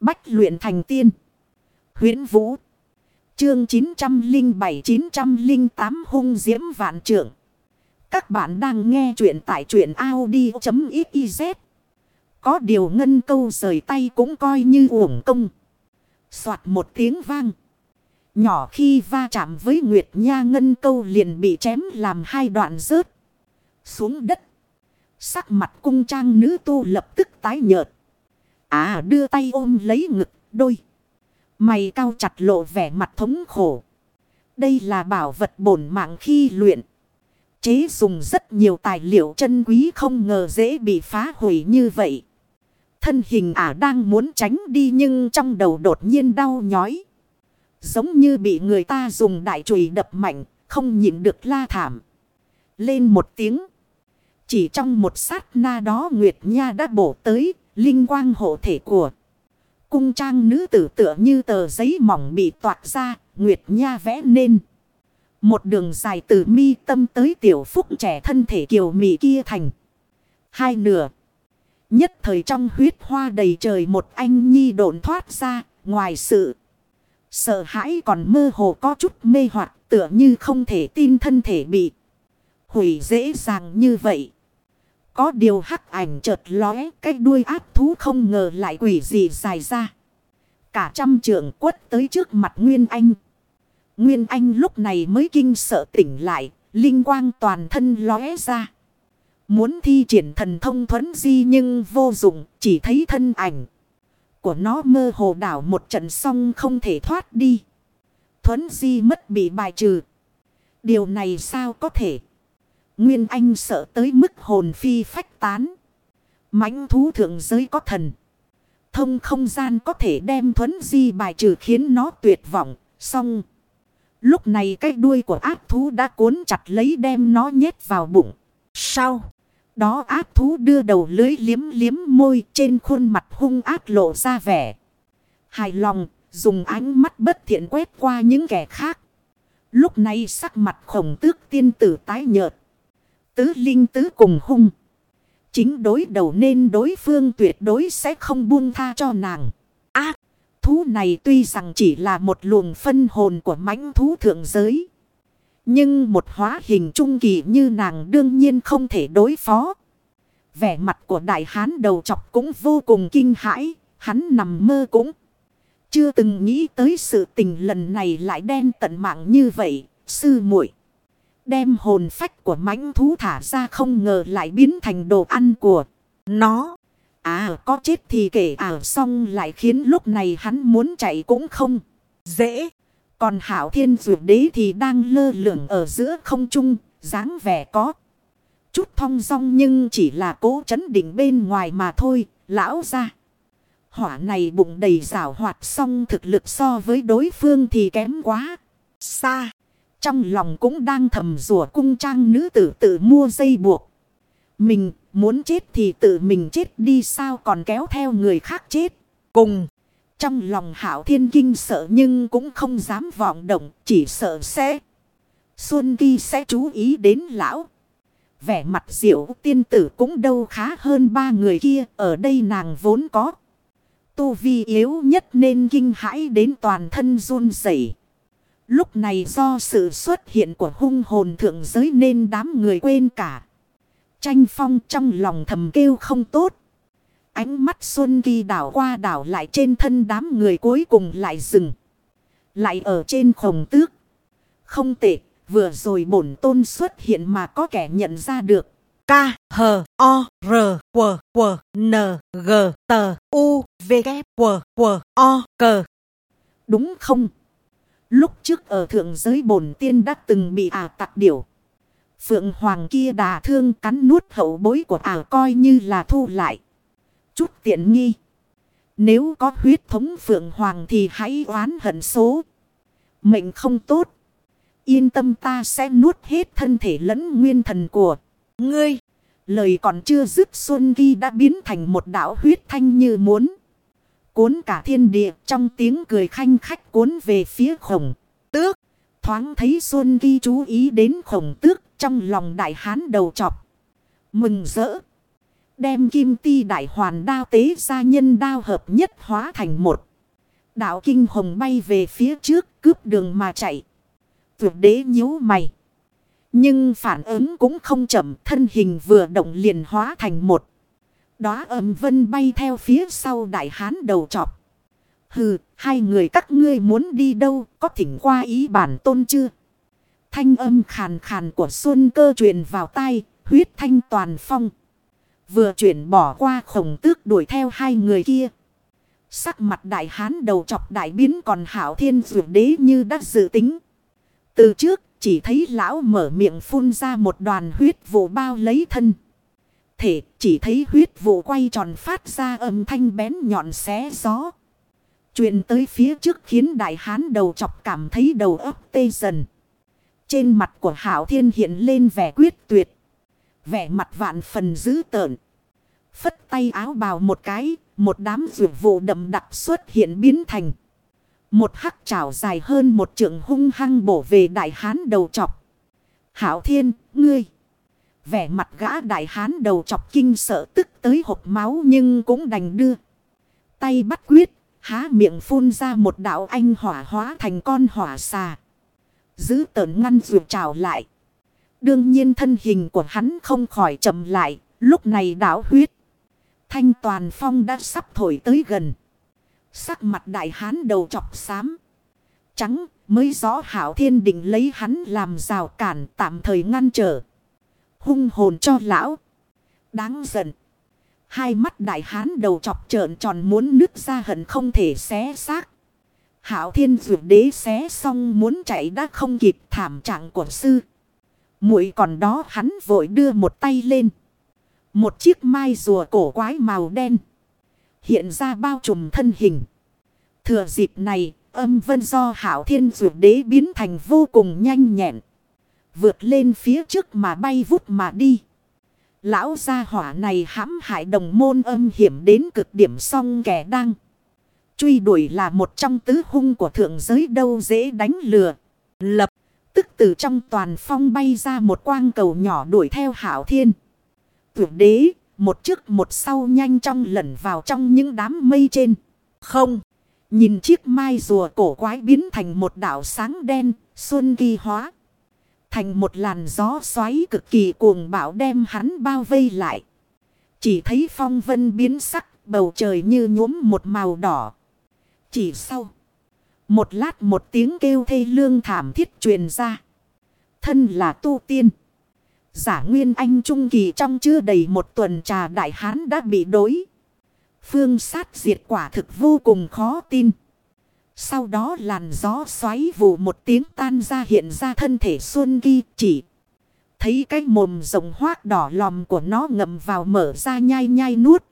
Bách luyện thành tiên. huyễn Vũ. Chương 907-908 hung diễm vạn trưởng. Các bạn đang nghe truyện tại truyện Audi.xyz. Có điều ngân câu rời tay cũng coi như uổng công. Xoạt một tiếng vang. Nhỏ khi va chạm với Nguyệt Nha, ngân câu liền bị chém làm hai đoạn rớt. Xuống đất. Sắc mặt cung trang nữ tu lập tức tái nhợt. À đưa tay ôm lấy ngực đôi. Mày cao chặt lộ vẻ mặt thống khổ. Đây là bảo vật bổn mạng khi luyện. Chế dùng rất nhiều tài liệu chân quý không ngờ dễ bị phá hủy như vậy. Thân hình ả đang muốn tránh đi nhưng trong đầu đột nhiên đau nhói. Giống như bị người ta dùng đại chùy đập mạnh, không nhịn được la thảm. Lên một tiếng. Chỉ trong một sát na đó Nguyệt Nha đã bổ tới, linh quang hộ thể của. Cung trang nữ tử tựa như tờ giấy mỏng bị toạc ra, Nguyệt Nha vẽ nên. Một đường dài từ mi tâm tới tiểu phúc trẻ thân thể kiều mị kia thành. Hai nửa. Nhất thời trong huyết hoa đầy trời một anh nhi độn thoát ra, ngoài sự. Sợ hãi còn mơ hồ có chút mê hoặc tựa như không thể tin thân thể bị hủy dễ dàng như vậy. Có điều hắc ảnh chợt lóe cái đuôi áp thú không ngờ lại quỷ gì dài ra. Cả trăm trượng quất tới trước mặt Nguyên Anh. Nguyên Anh lúc này mới kinh sợ tỉnh lại, linh quang toàn thân lóe ra. Muốn thi triển thần thông thuấn di nhưng vô dụng, chỉ thấy thân ảnh của nó mơ hồ đảo một trận xong không thể thoát đi. Thuấn di mất bị bài trừ. Điều này sao có thể? Nguyên Anh sợ tới mức hồn phi phách tán. mãnh thú thượng giới có thần. Thông không gian có thể đem thuấn di bài trừ khiến nó tuyệt vọng. Xong. Lúc này cái đuôi của ác thú đã cuốn chặt lấy đem nó nhét vào bụng. sau Đó ác thú đưa đầu lưới liếm liếm môi trên khuôn mặt hung ác lộ ra vẻ. Hài lòng, dùng ánh mắt bất thiện quét qua những kẻ khác. Lúc này sắc mặt khổng tước tiên tử tái nhợt. Tứ linh tứ cùng hung. Chính đối đầu nên đối phương tuyệt đối sẽ không buông tha cho nàng. Ác thú này tuy rằng chỉ là một luồng phân hồn của mãnh thú thượng giới. Nhưng một hóa hình trung kỳ như nàng đương nhiên không thể đối phó. Vẻ mặt của đại hán đầu chọc cũng vô cùng kinh hãi. Hắn nằm mơ cũng chưa từng nghĩ tới sự tình lần này lại đen tận mạng như vậy. Sư muội Đem hồn phách của mãnh thú thả ra không ngờ lại biến thành đồ ăn của nó. À có chết thì kể à xong lại khiến lúc này hắn muốn chạy cũng không dễ. Còn hảo thiên dụ đế thì đang lơ lửng ở giữa không trung, dáng vẻ có. Chút thong dong nhưng chỉ là cố chấn định bên ngoài mà thôi, lão ra. Hỏa này bụng đầy rào hoạt xong thực lực so với đối phương thì kém quá. Xa. Trong lòng cũng đang thầm rủa cung trang nữ tử tự mua dây buộc. Mình muốn chết thì tự mình chết đi sao còn kéo theo người khác chết. Cùng. Trong lòng hảo thiên kinh sợ nhưng cũng không dám vọng động, chỉ sợ sẽ. Xuân Kỳ sẽ chú ý đến lão. Vẻ mặt diệu tiên tử cũng đâu khá hơn ba người kia, ở đây nàng vốn có. Tu vi yếu nhất nên kinh hãi đến toàn thân run rẩy. Lúc này do sự xuất hiện của hung hồn thượng giới nên đám người quên cả. Tranh phong trong lòng thầm kêu không tốt. Ánh mắt Xuân Kỳ đảo qua đảo lại trên thân đám người cuối cùng lại dừng. Lại ở trên khổng tước. Không tệ, vừa rồi bổn tôn xuất hiện mà có kẻ nhận ra được. K, H, O, R, W, W, N, G, T, U, V, K, W, W, O, C. Đúng không? Lúc trước ở thượng giới bổn tiên đã từng bị ả tặc điểu. Phượng Hoàng kia đà thương cắn nuốt hậu bối của ả coi như là thu lại chút tiện nghi. Nếu có huyết thống Phượng Hoàng thì hãy oán hận số. Mệnh không tốt. Yên tâm ta sẽ nuốt hết thân thể lẫn nguyên thần của ngươi. Lời còn chưa dứt Xuân Ghi đã biến thành một đảo huyết thanh như muốn. Cuốn cả thiên địa, trong tiếng cười khanh khách cuốn về phía khổng tước. Thoáng thấy Xuân Ghi chú ý đến khổng tước, trong lòng đại hán đầu chọc. Mừng rỡ. Đem kim ti đại hoàn đao tế ra nhân đao hợp nhất hóa thành một. Đạo kinh hồng bay về phía trước, cướp đường mà chạy. Tuyệt đế nhíu mày. Nhưng phản ứng cũng không chậm, thân hình vừa động liền hóa thành một. Đóa âm vân bay theo phía sau đại hán đầu trọc. Hừ, hai người các ngươi muốn đi đâu, có thỉnh qua ý bản tôn chưa? Thanh âm khàn khàn của Xuân cơ truyền vào tai, huyết thanh toàn phong. Vừa chuyển bỏ qua khổng tước đuổi theo hai người kia. Sắc mặt đại hán đầu chọc đại biến còn hảo thiên dụ đế như đã dự tính. Từ trước chỉ thấy lão mở miệng phun ra một đoàn huyết vụ bao lấy thân. Thể chỉ thấy huyết vụ quay tròn phát ra âm thanh bén nhọn xé gió. Chuyện tới phía trước khiến đại hán đầu chọc cảm thấy đầu óc tê dần. Trên mặt của hảo thiên hiện lên vẻ quyết tuyệt. Vẻ mặt vạn phần dữ tợn. Phất tay áo bào một cái, một đám rượu vụ đậm đặc xuất hiện biến thành. Một hắc trảo dài hơn một trượng hung hăng bổ về đại hán đầu chọc. Hảo thiên, ngươi. Vẻ mặt gã đại hán đầu chọc kinh sợ tức tới hộp máu nhưng cũng đành đưa. Tay bắt quyết, há miệng phun ra một đạo anh hỏa hóa thành con hỏa xà. Giữ tờn ngăn rượu trào lại. Đương nhiên thân hình của hắn không khỏi chậm lại, lúc này đảo huyết. Thanh toàn phong đã sắp thổi tới gần. Sắc mặt đại hán đầu chọc xám. Trắng mới rõ hảo thiên định lấy hắn làm rào cản tạm thời ngăn trở. Hung hồn cho lão. Đáng giận. Hai mắt đại hán đầu chọc trợn tròn muốn nứt ra hận không thể xé xác. Hảo thiên dụ đế xé xong muốn chạy đã không kịp thảm trạng của sư. muội còn đó hắn vội đưa một tay lên. Một chiếc mai rùa cổ quái màu đen. Hiện ra bao trùm thân hình. Thừa dịp này, âm vân do hảo thiên dụ đế biến thành vô cùng nhanh nhẹn. Vượt lên phía trước mà bay vút mà đi. Lão gia hỏa này hãm hại đồng môn âm hiểm đến cực điểm song kẻ đang. Truy đuổi là một trong tứ hung của thượng giới đâu dễ đánh lừa. Lập tức từ trong toàn phong bay ra một quang cầu nhỏ đuổi theo hảo thiên. Tuyệt đế, một trước một sau nhanh trong lẩn vào trong những đám mây trên. Không, nhìn chiếc mai rùa cổ quái biến thành một đảo sáng đen, xuân kỳ hóa. Thành một làn gió xoáy cực kỳ cuồng bão đem hắn bao vây lại. Chỉ thấy phong vân biến sắc, bầu trời như nhuốm một màu đỏ. Chỉ sau. Một lát một tiếng kêu thê lương thảm thiết truyền ra. Thân là tu tiên. Giả nguyên anh trung kỳ trong chưa đầy một tuần trà đại hán đã bị đối. Phương sát diệt quả thực vô cùng khó tin. Sau đó làn gió xoáy vụ một tiếng tan ra hiện ra thân thể Xuân Ghi chỉ. Thấy cái mồm rồng hoác đỏ lòm của nó ngậm vào mở ra nhai nhai nuốt.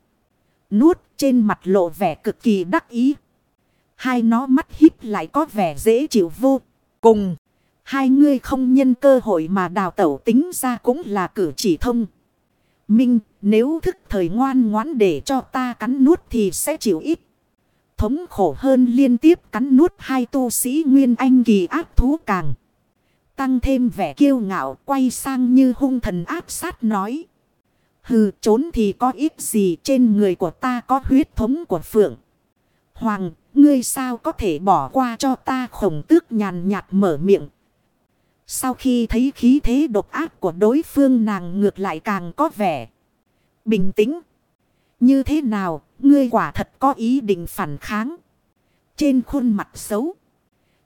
Nuốt trên mặt lộ vẻ cực kỳ đắc ý. Hai nó mắt híp lại có vẻ dễ chịu vô cùng. Hai ngươi không nhân cơ hội mà đào tẩu tính ra cũng là cử chỉ thông. Minh, nếu thức thời ngoan ngoãn để cho ta cắn nuốt thì sẽ chịu ít. Thống khổ hơn liên tiếp cắn nuốt hai tu sĩ nguyên anh kỳ áp thú càng. Tăng thêm vẻ kiêu ngạo quay sang như hung thần áp sát nói. Hừ trốn thì có ít gì trên người của ta có huyết thống của phượng. Hoàng, ngươi sao có thể bỏ qua cho ta khổng tước nhàn nhạt mở miệng. Sau khi thấy khí thế độc ác của đối phương nàng ngược lại càng có vẻ bình tĩnh. Như thế nào, ngươi quả thật có ý định phản kháng. Trên khuôn mặt xấu.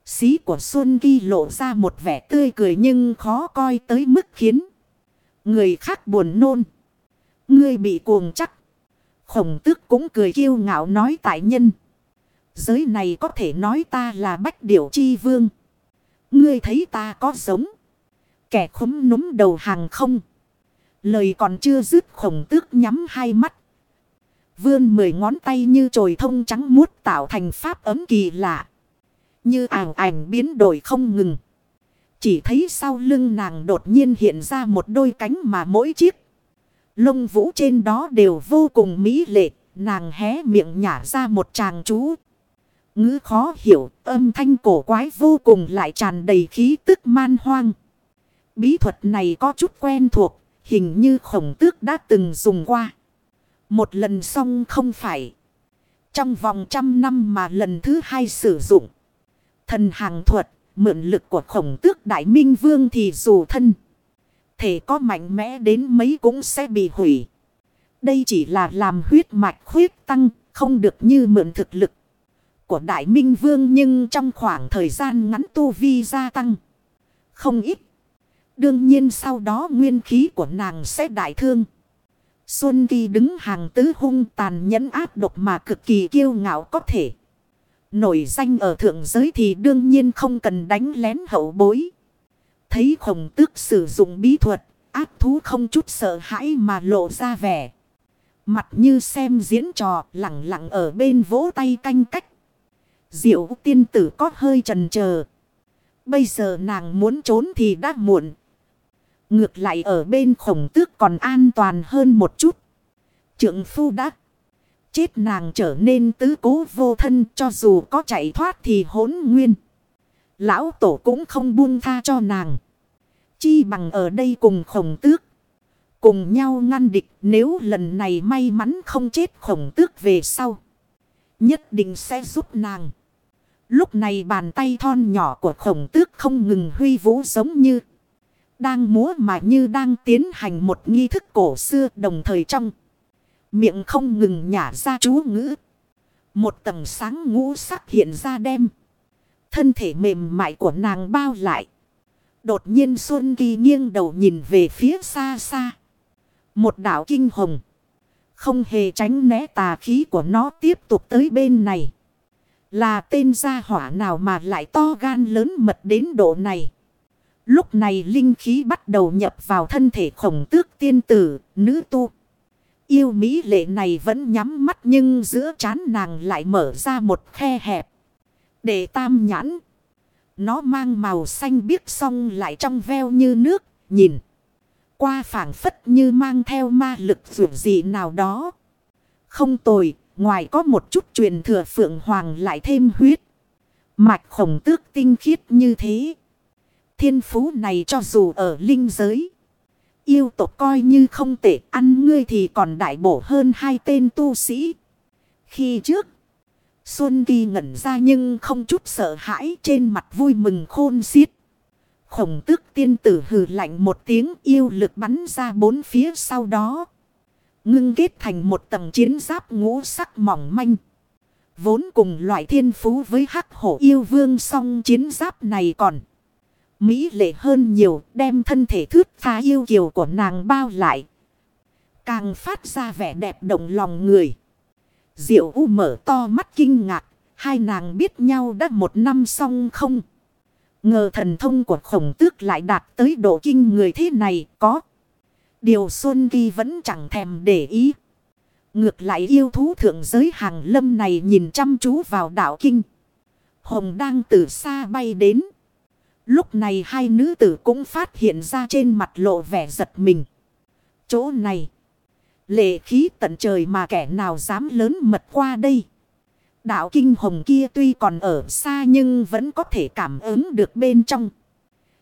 Xí của Xuân Ghi lộ ra một vẻ tươi cười nhưng khó coi tới mức khiến. Người khác buồn nôn. Ngươi bị cuồng chắc. Khổng tước cũng cười kiêu ngạo nói tại nhân. Giới này có thể nói ta là bách điểu chi vương. Ngươi thấy ta có giống. Kẻ khúm núm đầu hàng không. Lời còn chưa dứt, khổng tước nhắm hai mắt. Vươn mười ngón tay như trồi thông trắng muốt tạo thành pháp ấm kỳ lạ. Như ảnh ảnh biến đổi không ngừng. Chỉ thấy sau lưng nàng đột nhiên hiện ra một đôi cánh mà mỗi chiếc. Lông vũ trên đó đều vô cùng mỹ lệ. Nàng hé miệng nhả ra một tràng chú. Ngữ khó hiểu, âm thanh cổ quái vô cùng lại tràn đầy khí tức man hoang. Bí thuật này có chút quen thuộc, hình như khổng tước đã từng dùng qua. Một lần xong không phải. Trong vòng trăm năm mà lần thứ hai sử dụng. Thần hàng thuật, mượn lực của khổng tước đại minh vương thì dù thân. Thể có mạnh mẽ đến mấy cũng sẽ bị hủy. Đây chỉ là làm huyết mạch khuyết tăng, không được như mượn thực lực của đại minh vương nhưng trong khoảng thời gian ngắn tu vi gia tăng. Không ít. Đương nhiên sau đó nguyên khí của nàng sẽ đại thương. Xuân Kỳ đứng hàng tứ hung tàn nhẫn áp độc mà cực kỳ kiêu ngạo có thể. Nổi danh ở thượng giới thì đương nhiên không cần đánh lén hậu bối. Thấy khổng tước sử dụng bí thuật, ác thú không chút sợ hãi mà lộ ra vẻ. Mặt như xem diễn trò lặng lặng ở bên vỗ tay canh cách. Diệu tiên tử có hơi trần chờ Bây giờ nàng muốn trốn thì đã muộn. Ngược lại ở bên khổng tước còn an toàn hơn một chút. Trượng phu đã chết nàng trở nên tứ cố vô thân, cho dù có chạy thoát thì hỗn nguyên. Lão tổ cũng không buông tha cho nàng. Chi bằng ở đây cùng khổng tước. Cùng nhau ngăn địch, nếu lần này may mắn không chết khổng tước về sau. Nhất định sẽ giúp nàng. Lúc này bàn tay thon nhỏ của khổng tước không ngừng huy vũ giống như. Đang múa mà như đang tiến hành một nghi thức cổ xưa đồng thời trong. Miệng không ngừng nhả ra chú ngữ. Một tầng sáng ngũ sắc hiện ra đem. Thân thể mềm mại của nàng bao lại. Đột nhiên Xuân Kỳ nghiêng đầu nhìn về phía xa xa. Một đảo kinh hồng. Không hề tránh né tà khí của nó tiếp tục tới bên này. Là tên gia hỏa nào mà lại to gan lớn mật đến độ này. Lúc này linh khí bắt đầu nhập vào thân thể khổng tước tiên tử, nữ tu. Yêu mỹ lệ này vẫn nhắm mắt nhưng giữa chán nàng lại mở ra một khe hẹp. Để tam nhãn. Nó mang màu xanh biếc song lại trong veo như nước, nhìn. Qua phảng phất như mang theo ma lực dù gì nào đó. Không tồi, ngoài có một chút truyền thừa phượng hoàng lại thêm huyết. Mạch khổng tước tinh khiết như thế. Thiên phú này cho dù ở linh giới. Yêu tộc coi như không tệ, ăn ngươi thì còn đại bổ hơn hai tên tu sĩ. Khi trước. Xuân Kỳ ngẩn ra nhưng không chút sợ hãi, trên mặt vui mừng khôn xiết. Khổng tước tiên tử hừ lạnh một tiếng, yêu lực bắn ra bốn phía sau đó. Ngưng kết thành một tầng chiến giáp ngũ sắc mỏng manh. Vốn cùng loại thiên phú với hắc hổ yêu vương song chiến giáp này còn. Mỹ lệ hơn nhiều, đem thân thể thước phá yêu kiều của nàng bao lại. Càng phát ra vẻ đẹp động lòng người. Diệu U mở to mắt kinh ngạc. Hai nàng biết nhau đã một năm song không. Ngờ thần thông của khổng tước lại đạt tới độ kinh người thế này có. Điều Xuân Kỳ vẫn chẳng thèm để ý. Ngược lại yêu thú thượng giới hàng lâm này nhìn chăm chú vào đảo kinh. Hồng đang từ xa bay đến. Lúc này hai nữ tử cũng phát hiện ra trên mặt lộ vẻ giật mình. Chỗ này. Lệ khí tận trời mà kẻ nào dám lớn mật qua đây. Đạo kinh hồng kia tuy còn ở xa nhưng vẫn có thể cảm ứng được bên trong.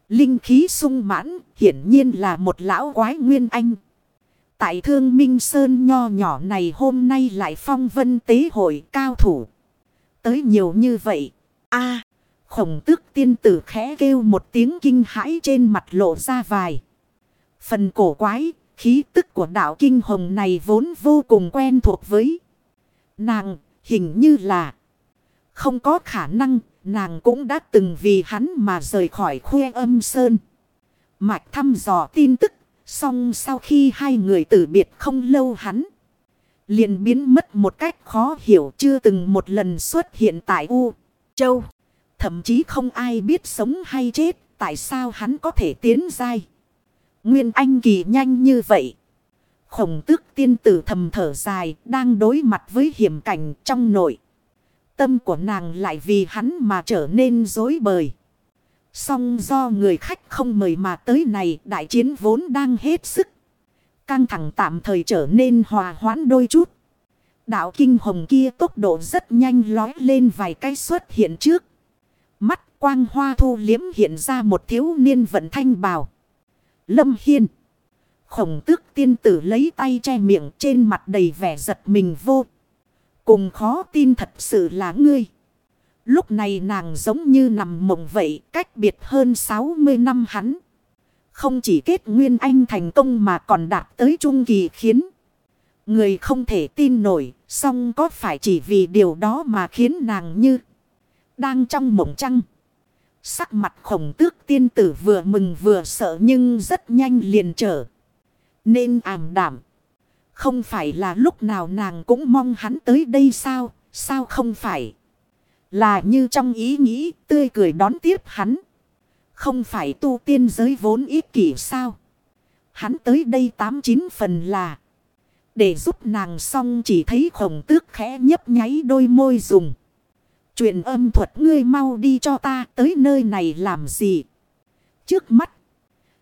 Linh khí sung mãn, hiển nhiên là một lão quái nguyên anh. Tại thương minh sơn nho nhỏ này hôm nay lại phong vân tế hội cao thủ. Tới nhiều như vậy. a khổng tước tiên tử khẽ kêu một tiếng kinh hãi trên mặt lộ ra vài. Phần cổ quái, khí tức của đạo kinh hồng này vốn vô cùng quen thuộc với nàng, hình như là không có khả năng Nàng cũng đã từng vì hắn mà rời khỏi khuê âm sơn. Mạch thăm dò tin tức. Xong sau khi hai người tử biệt không lâu hắn. liền biến mất một cách khó hiểu chưa từng một lần xuất hiện tại U. Châu. Thậm chí không ai biết sống hay chết. Tại sao hắn có thể tiến dai. Nguyên Anh kỳ nhanh như vậy. Khổng tước tiên tử thầm thở dài. Đang đối mặt với hiểm cảnh trong nội. Tâm của nàng lại vì hắn mà trở nên dối bời. Song do người khách không mời mà tới này, đại chiến vốn đang hết sức. Căng thẳng tạm thời trở nên hòa hoãn đôi chút. Đạo kinh hồng kia tốc độ rất nhanh lói lên vài cái xuất hiện trước. Mắt quang hoa thu liếm hiện ra một thiếu niên vận thanh bào. Lâm Hiên. Khổng tước tiên tử lấy tay che miệng trên mặt đầy vẻ giật mình vô. Cùng khó tin thật sự là ngươi. Lúc này nàng giống như nằm mộng vậy cách biệt hơn 60 năm hắn. Không chỉ kết nguyên anh thành công mà còn đạt tới trung kỳ khiến. Người không thể tin nổi, song có phải chỉ vì điều đó mà khiến nàng như đang trong mộng trăng. Sắc mặt khổng tước tiên tử vừa mừng vừa sợ nhưng rất nhanh liền trở. Nên ảm đảm. Không phải là lúc nào nàng cũng mong hắn tới đây sao? Sao không phải? Là như trong ý nghĩ, tươi cười đón tiếp hắn. Không phải tu tiên giới vốn ít kỷ sao? Hắn tới đây tám chín phần là. Để giúp nàng xong chỉ thấy khổng tước khẽ nhấp nháy đôi môi dùng. Chuyện âm thuật ngươi mau đi cho ta tới nơi này làm gì? Trước mắt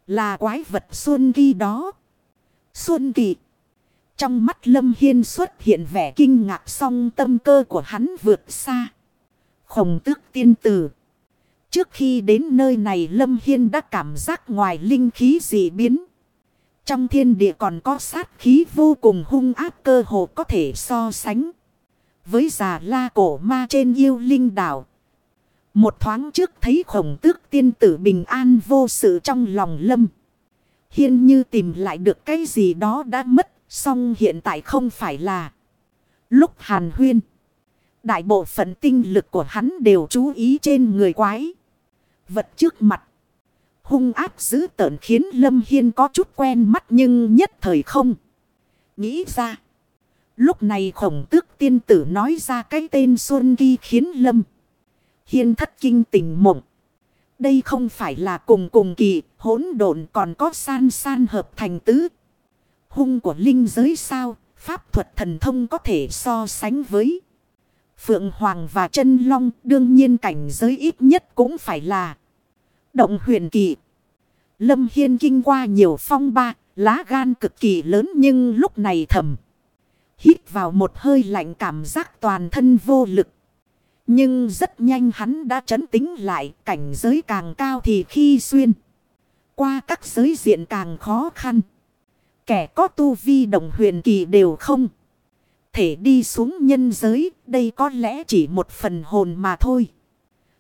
là quái vật Xuân Kỳ đó. Xuân Kỳ. Trong mắt Lâm Hiên xuất hiện vẻ kinh ngạc song tâm cơ của hắn vượt xa. Khổng tước tiên tử. Trước khi đến nơi này Lâm Hiên đã cảm giác ngoài linh khí dị biến. Trong thiên địa còn có sát khí vô cùng hung ác cơ hồ có thể so sánh. Với già la cổ ma trên yêu linh đảo. Một thoáng trước thấy khổng tước tiên tử bình an vô sự trong lòng lâm. Hiên như tìm lại được cái gì đó đã mất. Song hiện tại không phải là lúc hàn huyên. Đại bộ phận tinh lực của hắn đều chú ý trên người quái. Vật trước mặt. Hung áp dữ tợn khiến Lâm Hiên có chút quen mắt nhưng nhất thời không. Nghĩ ra. Lúc này khổng tước tiên tử nói ra cái tên Xuân Ghi khiến Lâm. Hiên thất kinh tỉnh mộng. Đây không phải là cùng cùng kỳ, hỗn độn còn có san san hợp thành tứ. Hung của linh giới sao, pháp thuật thần thông có thể so sánh với. Phượng Hoàng và chân Long đương nhiên cảnh giới ít nhất cũng phải là động huyền kỳ. Lâm Hiên kinh qua nhiều phong ba, lá gan cực kỳ lớn nhưng lúc này thầm. Hít vào một hơi lạnh cảm giác toàn thân vô lực. Nhưng rất nhanh hắn đã chấn tính lại cảnh giới càng cao thì khi xuyên. Qua các giới diện càng khó khăn. Kẻ có tu vi đồng huyền kỳ đều không. Thể đi xuống nhân giới, đây có lẽ chỉ một phần hồn mà thôi.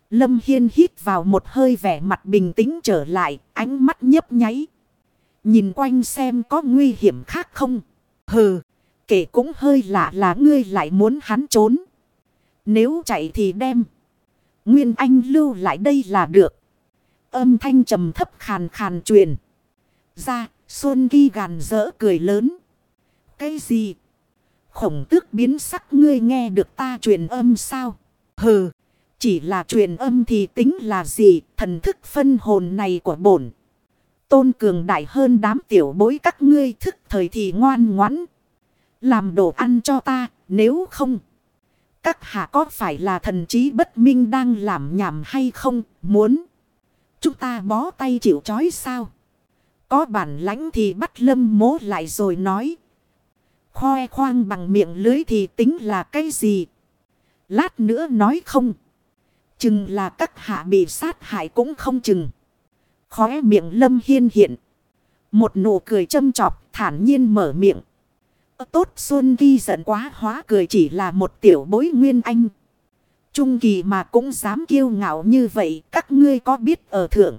Lâm Hiên hít vào một hơi vẻ mặt bình tĩnh trở lại, ánh mắt nhấp nháy. Nhìn quanh xem có nguy hiểm khác không. Hừ, kể cũng hơi lạ là ngươi lại muốn hắn trốn. Nếu chạy thì đem. Nguyên Anh lưu lại đây là được. Âm thanh trầm thấp khàn khàn truyền. Ra, Xuân Ghi gàn rỡ cười lớn. Cái gì? Khổng tước biến sắc ngươi nghe được ta truyền âm sao? Hừ, chỉ là truyền âm thì tính là gì? Thần thức phân hồn này của bổn. Tôn cường đại hơn đám tiểu bối các ngươi thức thời thì ngoan ngoãn. Làm đồ ăn cho ta, nếu không. Các hạ có phải là thần trí bất minh đang làm nhảm hay không? Muốn. Chúng ta bó tay chịu chói sao? Có bản lãnh thì bắt lâm mố lại rồi nói. Khoe khoang bằng miệng lưới thì tính là cái gì? Lát nữa nói không. Chừng là các hạ bị sát hại cũng không chừng. Khóe miệng lâm hiên hiện. Một nụ cười châm chọc thản nhiên mở miệng. Ờ, tốt, Xuân Ghi giận quá, hóa cười chỉ là một tiểu bối nguyên anh. Trung kỳ mà cũng dám kiêu ngạo như vậy, các ngươi có biết ở thượng.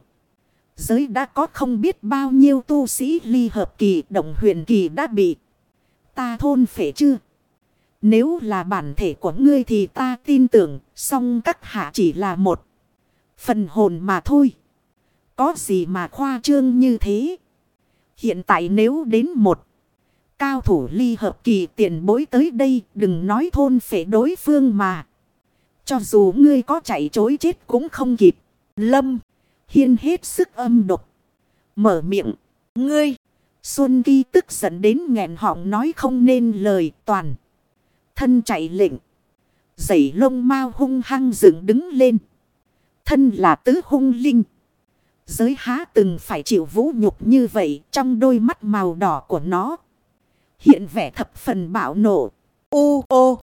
Giới đã có không biết bao nhiêu tu sĩ ly hợp kỳ động huyền kỳ đã bị. Ta thôn phể chưa? Nếu là bản thể của ngươi thì ta tin tưởng, song các hạ chỉ là một phần hồn mà thôi. Có gì mà khoa trương như thế? Hiện tại nếu đến một cao thủ ly hợp kỳ tiền bối tới đây, đừng nói thôn phể đối phương mà. Cho dù ngươi có chạy chối chết cũng không kịp. Lâm. Hiên hết sức âm độc. Mở miệng. Ngươi. Xuân Ghi tức giận đến nghẹn họng nói không nên lời, toàn. Thân chạy lệnh. Dãy lông mau hung hăng dựng đứng lên. Thân là tứ hung linh. Giới há từng phải chịu vũ nhục như vậy trong đôi mắt màu đỏ của nó. Hiện vẻ thập phần bạo nộ. U ô.